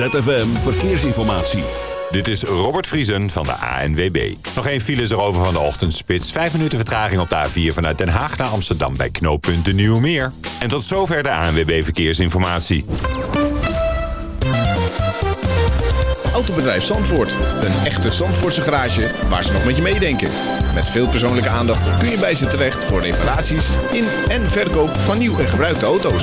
ZFM Verkeersinformatie. Dit is Robert Vriesen van de ANWB. Nog één file is erover van de ochtendspits. Vijf minuten vertraging op de A4 vanuit Den Haag naar Amsterdam bij knooppunt de Nieuwmeer. En tot zover de ANWB Verkeersinformatie. Autobedrijf Zandvoort. Een echte Zandvoortse garage waar ze nog met je meedenken. Met veel persoonlijke aandacht kun je bij ze terecht voor reparaties in en verkoop van nieuw en gebruikte auto's.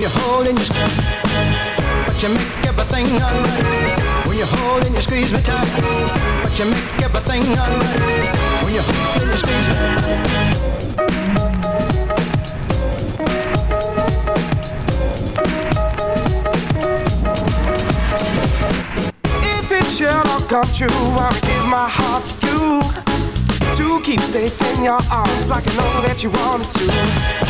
when you hold and you squeeze. But you make everything alright when you hold and you squeeze me tight. But you make everything alright when you hold and you squeeze me. If it should all come true, I'll give my heart to you. To keep safe in your arms like I know that you wanted to.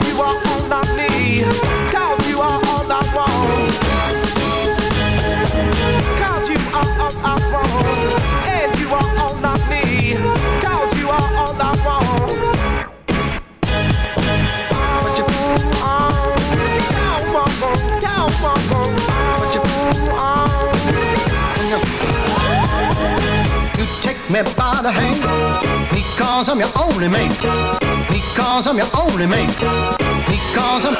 me by the hand. Because I'm your only man. Because I'm your only man. Because I'm.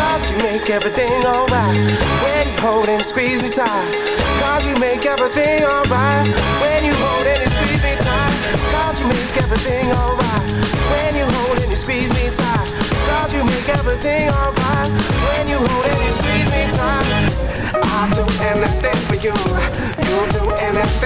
Cause you make everything alright When you hold and squeeze me tight. Cause you make everything alright When you hold and squeeze me tight. Cause you make everything alright When you hold and squeeze me tight. Cause you make everything alright When you hold and squeeze me tight. I'll do anything for you. You'll do anything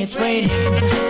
it's raining.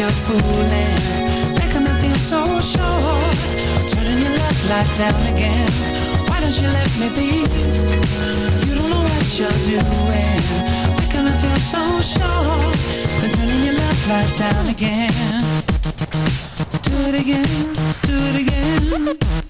you're fooling? Making me feel so sure. Turning your left light down again. Why don't you let me be? You don't know what you're doing. Making me feel so sure. Turning your left light down again. Do it again, do it again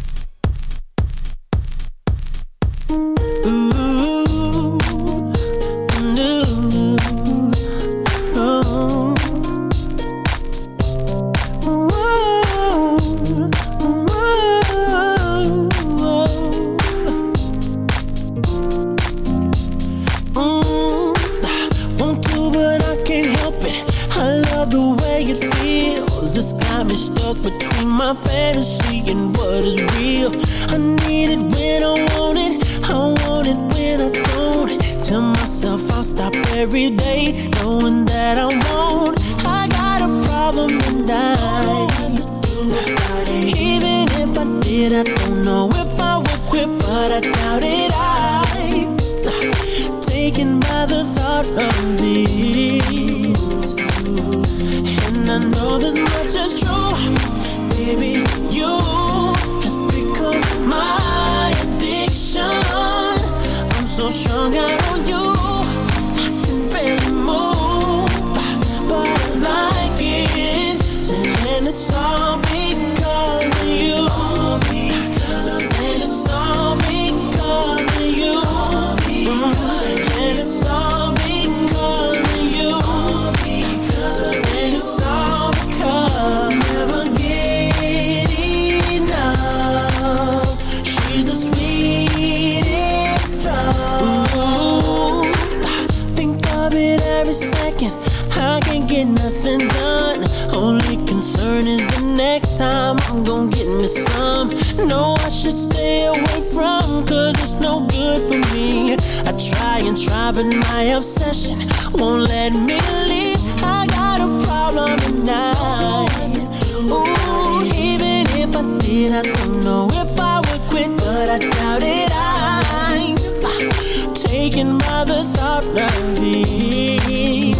Hey.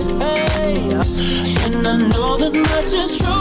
And I know this much is true